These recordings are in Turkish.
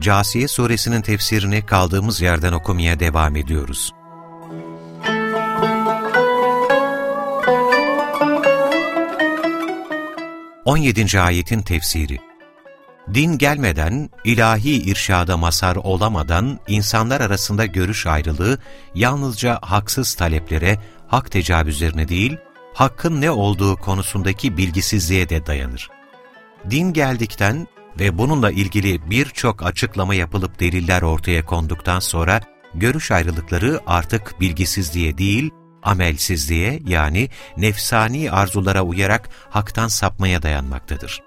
Casiye suresinin tefsirini kaldığımız yerden okumaya devam ediyoruz. On yedinci ayetin tefsiri Din gelmeden, ilahi irşada mazhar olamadan insanlar arasında görüş ayrılığı yalnızca haksız taleplere, hak tecavüzlerine değil, hakkın ne olduğu konusundaki bilgisizliğe de dayanır. Din geldikten ve bununla ilgili birçok açıklama yapılıp deliller ortaya konduktan sonra görüş ayrılıkları artık bilgisizliğe değil, amelsizliğe yani nefsani arzulara uyarak haktan sapmaya dayanmaktadır.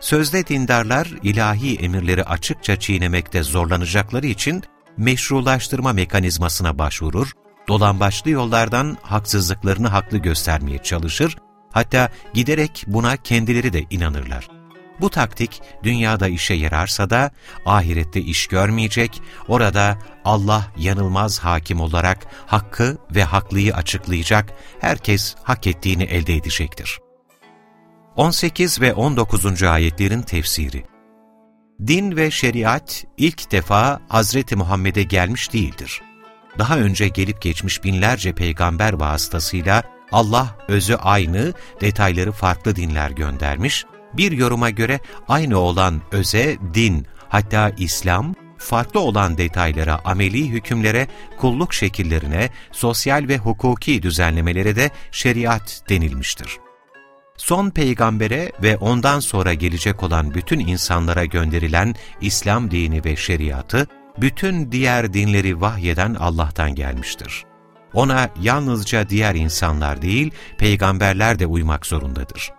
Sözde dindarlar ilahi emirleri açıkça çiğnemekte zorlanacakları için meşrulaştırma mekanizmasına başvurur, dolambaçlı yollardan haksızlıklarını haklı göstermeye çalışır, hatta giderek buna kendileri de inanırlar. Bu taktik dünyada işe yararsa da ahirette iş görmeyecek, orada Allah yanılmaz hakim olarak hakkı ve haklıyı açıklayacak, herkes hak ettiğini elde edecektir. 18 ve 19. ayetlerin tefsiri Din ve şeriat ilk defa Hazreti Muhammed'e gelmiş değildir. Daha önce gelip geçmiş binlerce peygamber vasıtasıyla Allah özü aynı, detayları farklı dinler göndermiş, bir yoruma göre aynı olan öze din, hatta İslam, farklı olan detaylara, ameli hükümlere, kulluk şekillerine, sosyal ve hukuki düzenlemelere de şeriat denilmiştir. Son peygambere ve ondan sonra gelecek olan bütün insanlara gönderilen İslam dini ve şeriatı, bütün diğer dinleri vahyeden Allah'tan gelmiştir. Ona yalnızca diğer insanlar değil, peygamberler de uymak zorundadır.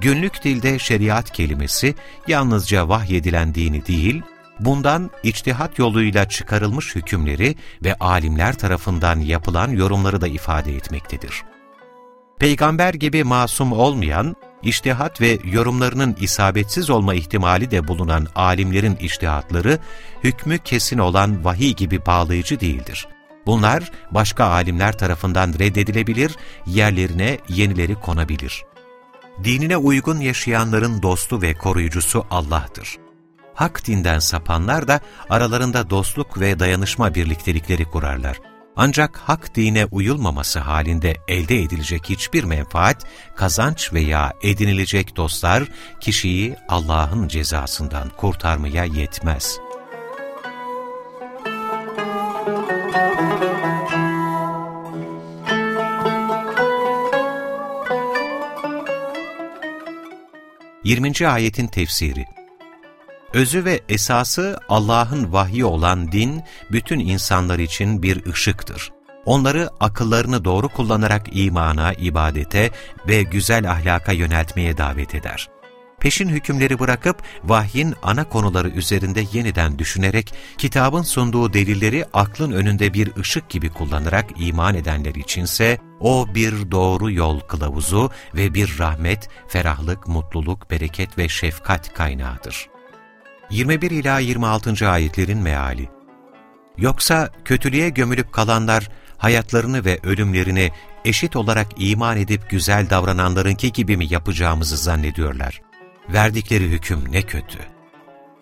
Günlük dilde şeriat kelimesi yalnızca vahyedilen dini değil, bundan içtihat yoluyla çıkarılmış hükümleri ve alimler tarafından yapılan yorumları da ifade etmektedir. Peygamber gibi masum olmayan, içtihat ve yorumlarının isabetsiz olma ihtimali de bulunan alimlerin içtihatları, hükmü kesin olan vahiy gibi bağlayıcı değildir. Bunlar başka alimler tarafından reddedilebilir, yerlerine yenileri konabilir. Dinine uygun yaşayanların dostu ve koruyucusu Allah'tır. Hak dinden sapanlar da aralarında dostluk ve dayanışma birliktelikleri kurarlar. Ancak hak dine uyulmaması halinde elde edilecek hiçbir menfaat, kazanç veya edinilecek dostlar kişiyi Allah'ın cezasından kurtarmaya yetmez. Yirminci ayetin tefsiri Özü ve esası Allah'ın vahyi olan din, bütün insanlar için bir ışıktır. Onları akıllarını doğru kullanarak imana, ibadete ve güzel ahlaka yöneltmeye davet eder. Peşin hükümleri bırakıp vahyin ana konuları üzerinde yeniden düşünerek kitabın sunduğu delilleri aklın önünde bir ışık gibi kullanarak iman edenler içinse o bir doğru yol kılavuzu ve bir rahmet, ferahlık, mutluluk, bereket ve şefkat kaynağıdır. 21 ila 26. ayetlerin meali. Yoksa kötülüğe gömülüp kalanlar hayatlarını ve ölümlerini eşit olarak iman edip güzel davrananlarınki gibi mi yapacağımızı zannediyorlar? Verdikleri hüküm ne kötü.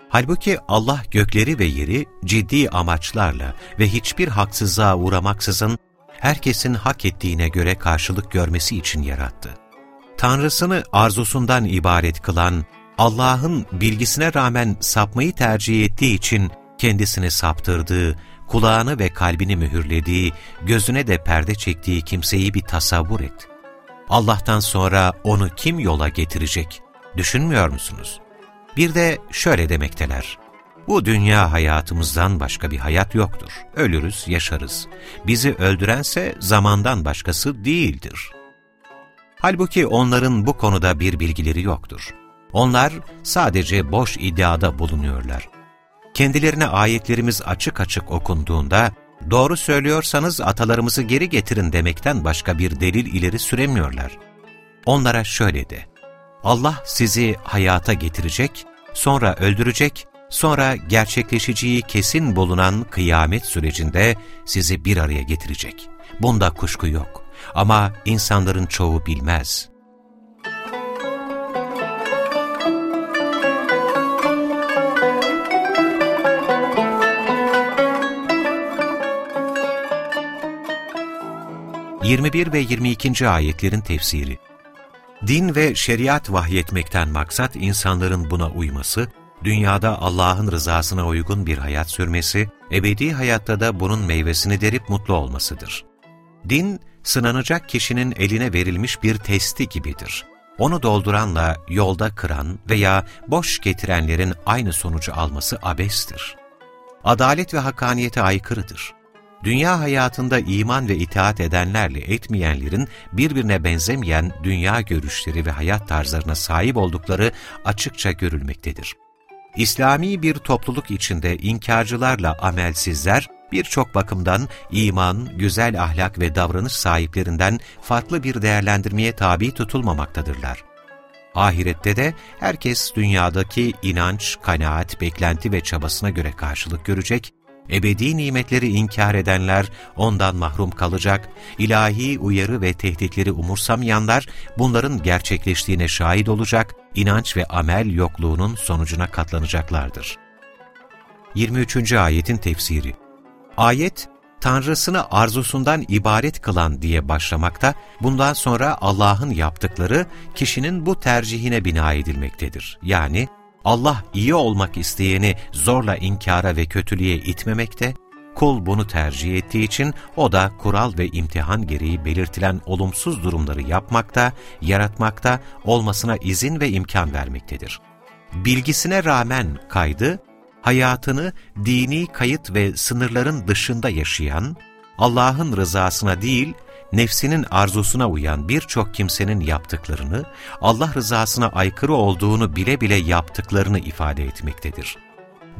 Halbuki Allah gökleri ve yeri ciddi amaçlarla ve hiçbir haksızlığa uğramaksızın herkesin hak ettiğine göre karşılık görmesi için yarattı. Tanrısını arzusundan ibaret kılan Allah'ın bilgisine rağmen sapmayı tercih ettiği için kendisini saptırdığı, kulağını ve kalbini mühürlediği, gözüne de perde çektiği kimseyi bir tasavvur et. Allah'tan sonra onu kim yola getirecek? Düşünmüyor musunuz? Bir de şöyle demekteler. Bu dünya hayatımızdan başka bir hayat yoktur. Ölürüz, yaşarız. Bizi öldürense zamandan başkası değildir. Halbuki onların bu konuda bir bilgileri yoktur. Onlar sadece boş iddiada bulunuyorlar. kendilerine ayetlerimiz açık açık okunduğunda, doğru söylüyorsanız atalarımızı geri getirin demekten başka bir delil ileri süremiyorlar. Onlara şöyle de, Allah sizi hayata getirecek, sonra öldürecek, sonra gerçekleşeceği kesin bulunan kıyamet sürecinde sizi bir araya getirecek. Bunda kuşku yok ama insanların çoğu bilmez. ...21 ve 22. ayetlerin tefsiri Din ve şeriat vahyetmekten maksat insanların buna uyması, dünyada Allah'ın rızasına uygun bir hayat sürmesi, ebedi hayatta da bunun meyvesini derip mutlu olmasıdır. Din, sınanacak kişinin eline verilmiş bir testi gibidir. Onu dolduranla yolda kıran veya boş getirenlerin aynı sonucu alması abestir. Adalet ve hakkaniyete aykırıdır. Dünya hayatında iman ve itaat edenlerle etmeyenlerin birbirine benzemeyen dünya görüşleri ve hayat tarzlarına sahip oldukları açıkça görülmektedir. İslami bir topluluk içinde inkarcılarla amelsizler, birçok bakımdan iman, güzel ahlak ve davranış sahiplerinden farklı bir değerlendirmeye tabi tutulmamaktadırlar. Ahirette de herkes dünyadaki inanç, kanaat, beklenti ve çabasına göre karşılık görecek, ebedi nimetleri inkar edenler ondan mahrum kalacak, ilahi uyarı ve tehditleri umursamayanlar bunların gerçekleştiğine şahit olacak, inanç ve amel yokluğunun sonucuna katlanacaklardır. 23. Ayetin Tefsiri Ayet, Tanrısını arzusundan ibaret kılan diye başlamakta, bundan sonra Allah'ın yaptıkları kişinin bu tercihine bina edilmektedir. Yani Allah iyi olmak isteyeni zorla inkara ve kötülüğe itmemekte, kul bunu tercih ettiği için o da kural ve imtihan gereği belirtilen olumsuz durumları yapmakta, yaratmakta, olmasına izin ve imkan vermektedir. Bilgisine rağmen kaydı, hayatını dini kayıt ve sınırların dışında yaşayan, Allah'ın rızasına değil, nefsinin arzusuna uyan birçok kimsenin yaptıklarını, Allah rızasına aykırı olduğunu bile bile yaptıklarını ifade etmektedir.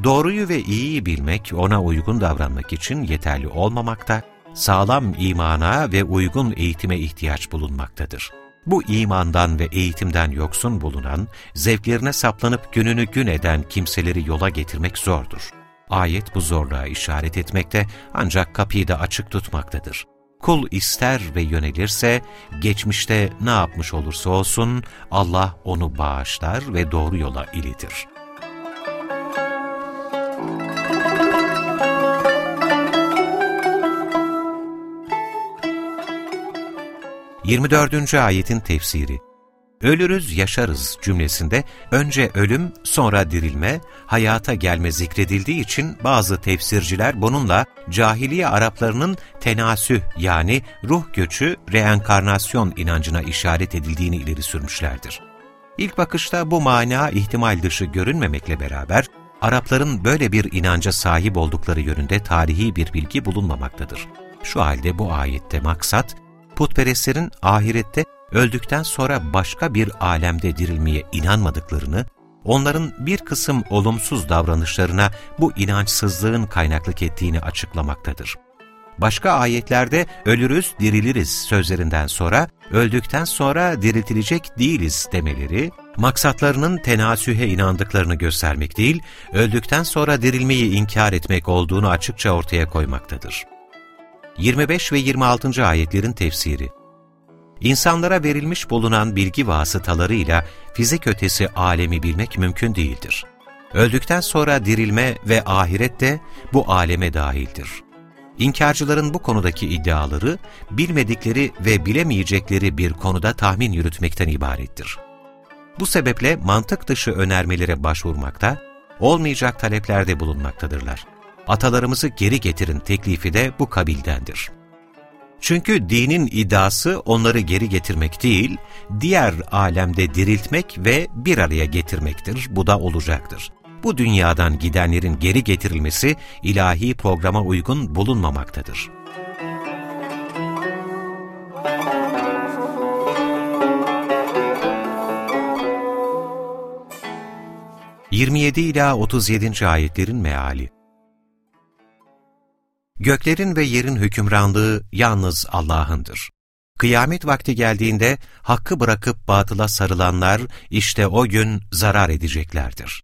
Doğruyu ve iyiyi bilmek, ona uygun davranmak için yeterli olmamakta, sağlam imana ve uygun eğitime ihtiyaç bulunmaktadır. Bu imandan ve eğitimden yoksun bulunan, zevklerine saplanıp gününü gün eden kimseleri yola getirmek zordur. Ayet bu zorluğa işaret etmekte ancak kapıyı da açık tutmaktadır. Kul ister ve yönelirse, geçmişte ne yapmış olursa olsun Allah onu bağışlar ve doğru yola ilidir. Yirmi dördüncü ayetin tefsiri Ölürüz yaşarız cümlesinde önce ölüm sonra dirilme, hayata gelme zikredildiği için bazı tefsirciler bununla cahiliye Araplarının tenasüh yani ruh göçü, reenkarnasyon inancına işaret edildiğini ileri sürmüşlerdir. İlk bakışta bu mana ihtimal dışı görünmemekle beraber, Arapların böyle bir inanca sahip oldukları yönünde tarihi bir bilgi bulunmamaktadır. Şu halde bu ayette maksat, putperestlerin ahirette öldükten sonra başka bir alemde dirilmeye inanmadıklarını, onların bir kısım olumsuz davranışlarına bu inançsızlığın kaynaklık ettiğini açıklamaktadır. Başka ayetlerde ölürüz, diriliriz sözlerinden sonra öldükten sonra diriltilecek değiliz demeleri, maksatlarının tenasühe inandıklarını göstermek değil, öldükten sonra dirilmeyi inkar etmek olduğunu açıkça ortaya koymaktadır. 25 ve 26. ayetlerin tefsiri İnsanlara verilmiş bulunan bilgi vasıtalarıyla fizik ötesi alemi bilmek mümkün değildir. Öldükten sonra dirilme ve ahiret de bu aleme dahildir. İnkarcıların bu konudaki iddiaları, bilmedikleri ve bilemeyecekleri bir konuda tahmin yürütmekten ibarettir. Bu sebeple mantık dışı önermelere başvurmakta, olmayacak taleplerde bulunmaktadırlar. Atalarımızı geri getirin teklifi de bu kabildendir. Çünkü dinin iddiası onları geri getirmek değil, diğer alemde diriltmek ve bir araya getirmektir. Bu da olacaktır. Bu dünyadan gidenlerin geri getirilmesi ilahi programa uygun bulunmamaktadır. 27 ila 37. ayetlerin meali. Göklerin ve yerin hükümranlığı yalnız Allah'ındır. Kıyamet vakti geldiğinde hakkı bırakıp batıla sarılanlar işte o gün zarar edeceklerdir.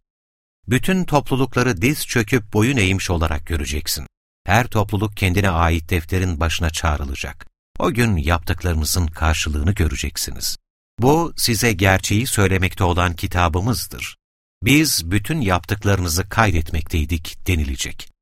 Bütün toplulukları diz çöküp boyun eğmiş olarak göreceksin. Her topluluk kendine ait defterin başına çağrılacak. O gün yaptıklarımızın karşılığını göreceksiniz. Bu size gerçeği söylemekte olan kitabımızdır. Biz bütün yaptıklarınızı kaydetmekteydik denilecek.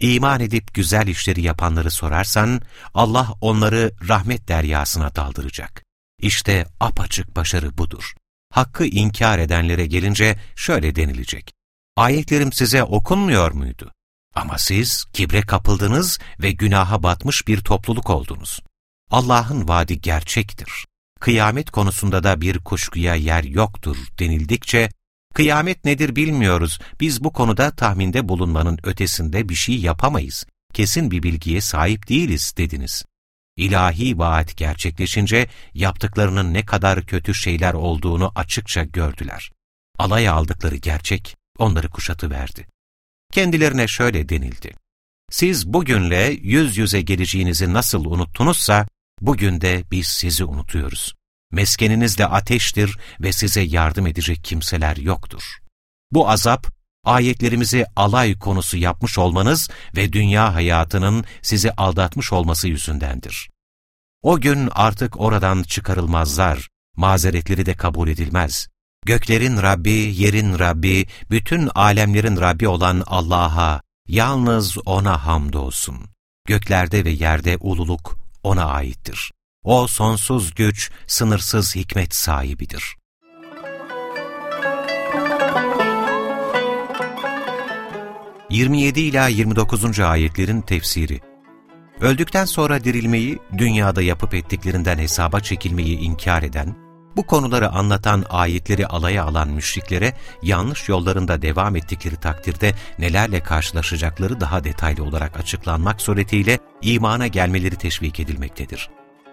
İman edip güzel işleri yapanları sorarsan, Allah onları rahmet deryasına daldıracak. İşte apaçık başarı budur. Hakkı inkar edenlere gelince şöyle denilecek. Ayetlerim size okunmuyor muydu? Ama siz kibre kapıldınız ve günaha batmış bir topluluk oldunuz. Allah'ın vaadi gerçektir. Kıyamet konusunda da bir kuşkuya yer yoktur denildikçe, kıyamet nedir bilmiyoruz, biz bu konuda tahminde bulunmanın ötesinde bir şey yapamayız, kesin bir bilgiye sahip değiliz dediniz. İlahi vaat gerçekleşince yaptıklarının ne kadar kötü şeyler olduğunu açıkça gördüler. Alay aldıkları gerçek onları kuşatıverdi. Kendilerine şöyle denildi. Siz bugünle yüz yüze geleceğinizi nasıl unuttunuzsa, bugün de biz sizi unutuyoruz. Meskeniniz de ateştir ve size yardım edecek kimseler yoktur. Bu azap, ayetlerimizi alay konusu yapmış olmanız ve dünya hayatının sizi aldatmış olması yüzündendir. O gün artık oradan çıkarılmazlar, mazeretleri de kabul edilmez. Göklerin Rabbi, yerin Rabbi, bütün alemlerin Rabbi olan Allah'a, yalnız O'na hamdolsun. Göklerde ve yerde ululuk O'na aittir. O sonsuz güç, sınırsız hikmet sahibidir. ...27 ila 29. ayetlerin tefsiri Öldükten sonra dirilmeyi, dünyada yapıp ettiklerinden hesaba çekilmeyi inkar eden, bu konuları anlatan ayetleri alaya alan müşriklere yanlış yollarında devam ettikleri takdirde nelerle karşılaşacakları daha detaylı olarak açıklanmak suretiyle imana gelmeleri teşvik edilmektedir.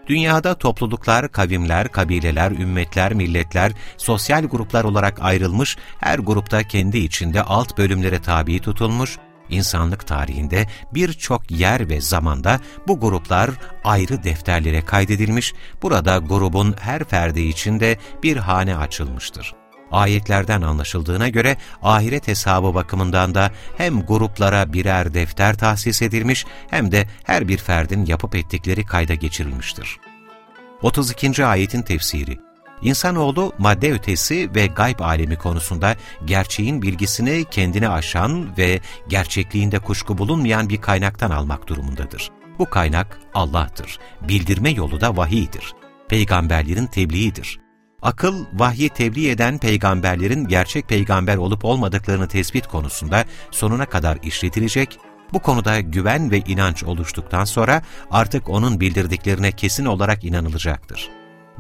Dünyada topluluklar, kavimler, kabileler, ümmetler, milletler, sosyal gruplar olarak ayrılmış, her grupta kendi içinde alt bölümlere tabi tutulmuş, İnsanlık tarihinde birçok yer ve zamanda bu gruplar ayrı defterlere kaydedilmiş, burada grubun her ferdi içinde bir hane açılmıştır. Ayetlerden anlaşıldığına göre ahiret hesabı bakımından da hem gruplara birer defter tahsis edilmiş hem de her bir ferdin yapıp ettikleri kayda geçirilmiştir. 32. ayetin tefsiri İnsanoğlu madde ötesi ve gayb alemi konusunda gerçeğin bilgisini kendine aşan ve gerçekliğinde kuşku bulunmayan bir kaynaktan almak durumundadır. Bu kaynak Allah'tır. Bildirme yolu da vahiydir. Peygamberlerin tebliğidir. Akıl, vahyi tebliğ eden peygamberlerin gerçek peygamber olup olmadıklarını tespit konusunda sonuna kadar işletilecek, bu konuda güven ve inanç oluştuktan sonra artık onun bildirdiklerine kesin olarak inanılacaktır.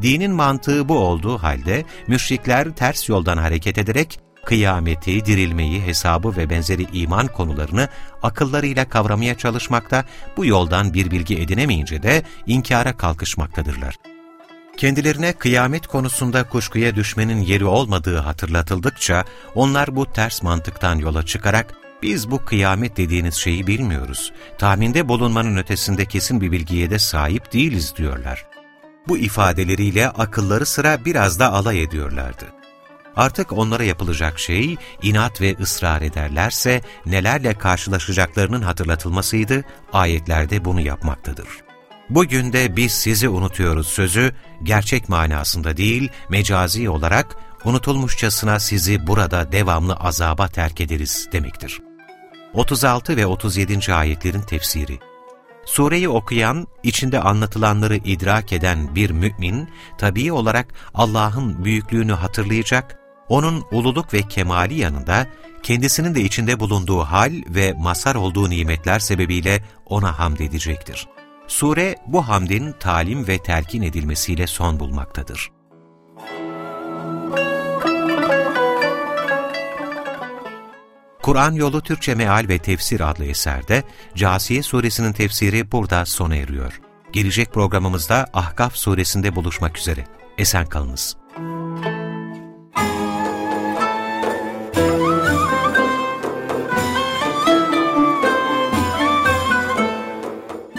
Dinin mantığı bu olduğu halde müşrikler ters yoldan hareket ederek kıyameti, dirilmeyi, hesabı ve benzeri iman konularını akıllarıyla kavramaya çalışmakta, bu yoldan bir bilgi edinemeyince de inkara kalkışmaktadırlar. Kendilerine kıyamet konusunda kuşkuya düşmenin yeri olmadığı hatırlatıldıkça, onlar bu ters mantıktan yola çıkarak, biz bu kıyamet dediğiniz şeyi bilmiyoruz, tahminde bulunmanın ötesinde kesin bir bilgiye de sahip değiliz diyorlar. Bu ifadeleriyle akılları sıra biraz da alay ediyorlardı. Artık onlara yapılacak şey, inat ve ısrar ederlerse nelerle karşılaşacaklarının hatırlatılmasıydı, ayetlerde bunu yapmaktadır. Bugün de biz sizi unutuyoruz sözü, gerçek manasında değil, mecazi olarak unutulmuşçasına sizi burada devamlı azaba terk ederiz demektir. 36 ve 37. ayetlerin tefsiri Sureyi okuyan, içinde anlatılanları idrak eden bir mümin, tabii olarak Allah'ın büyüklüğünü hatırlayacak, onun ululuk ve kemali yanında, kendisinin de içinde bulunduğu hal ve masar olduğu nimetler sebebiyle ona hamd edecektir. Sure, bu hamdin talim ve telkin edilmesiyle son bulmaktadır. Kur'an Yolu Türkçe Meal ve Tefsir adlı eserde Casiye suresinin tefsiri burada sona eriyor. Gelecek programımızda Ahkaf suresinde buluşmak üzere. Esen kalınız.